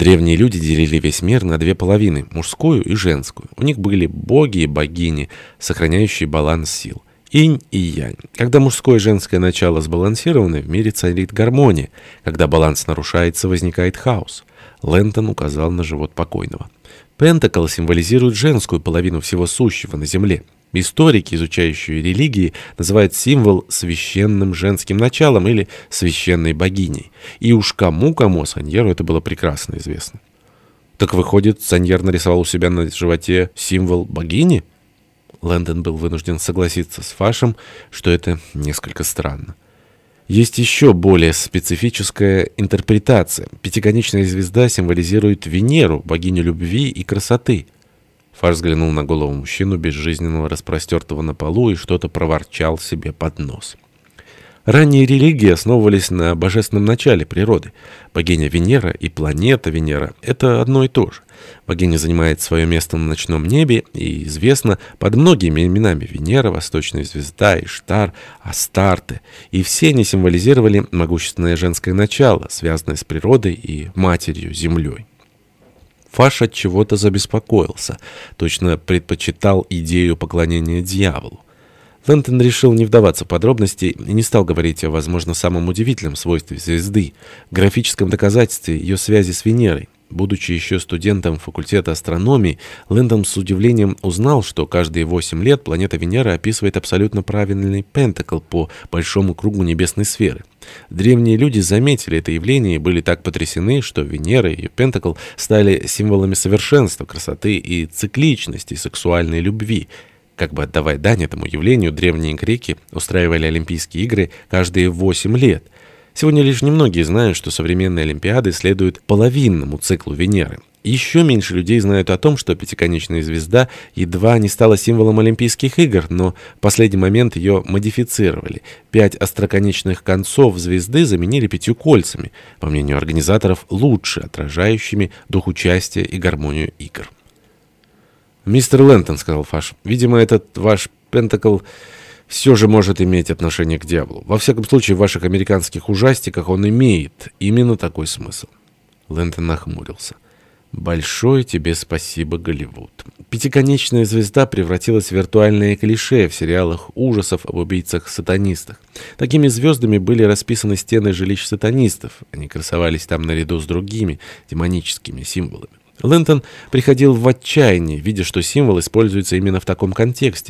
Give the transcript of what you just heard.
Древние люди делили весь мир на две половины, мужскую и женскую. У них были боги и богини, сохраняющие баланс сил. Инь и янь. Когда мужское и женское начало сбалансированы, в мире царит гармония. Когда баланс нарушается, возникает хаос. Лэнтон указал на живот покойного. Пентакл символизирует женскую половину всего сущего на Земле. Историки, изучающие религии, называют символ священным женским началом или священной богиней. И уж кому-кому Саньеру это было прекрасно известно. Так выходит, Саньер нарисовал у себя на животе символ богини? Лэндон был вынужден согласиться с Фашем, что это несколько странно. Есть еще более специфическая интерпретация. Пятиконечная звезда символизирует Венеру, богиню любви и красоты. Фаш взглянул на голову мужчину, безжизненного, распростертого на полу, и что-то проворчал себе под нос. Ранние религии основывались на божественном начале природы. Богиня Венера и планета Венера — это одно и то же. Богиня занимает свое место на ночном небе и известна под многими именами Венера, Восточная звезда, Иштар, Астарте. И все они символизировали могущественное женское начало, связанное с природой и матерью, землей. Фаш от чего-то забеспокоился, точно предпочитал идею поклонения дьяволу. Лэнтон решил не вдаваться в подробности и не стал говорить о, возможно, самом удивительном свойстве звезды — графическом доказательстве ее связи с Венерой. Будучи еще студентом факультета астрономии, Лэндон с удивлением узнал, что каждые 8 лет планета Венера описывает абсолютно правильный пентакл по большому кругу небесной сферы. Древние люди заметили это явление и были так потрясены, что Венера и пентакл стали символами совершенства, красоты и цикличности, сексуальной любви. Как бы отдавая дань этому явлению, древние греки устраивали Олимпийские игры каждые 8 лет – Сегодня лишь немногие знают, что современные Олимпиады следуют половинному циклу Венеры. Еще меньше людей знают о том, что пятиконечная звезда едва не стала символом Олимпийских игр, но в последний момент ее модифицировали. Пять остроконечных концов звезды заменили пятью кольцами, по мнению организаторов, лучше отражающими дух участия и гармонию игр. «Мистер Лэнтон», — сказал Фаш, — «видимо, этот ваш Пентакл...» все же может иметь отношение к дьяволу. Во всяком случае, в ваших американских ужастиках он имеет именно такой смысл. Лэнтон нахмурился. Большое тебе спасибо, Голливуд. Пятиконечная звезда превратилась в виртуальное клише в сериалах ужасов об убийцах-сатанистах. Такими звездами были расписаны стены жилищ сатанистов. Они красовались там наряду с другими демоническими символами. Лэнтон приходил в отчаяние, видя, что символ используется именно в таком контексте.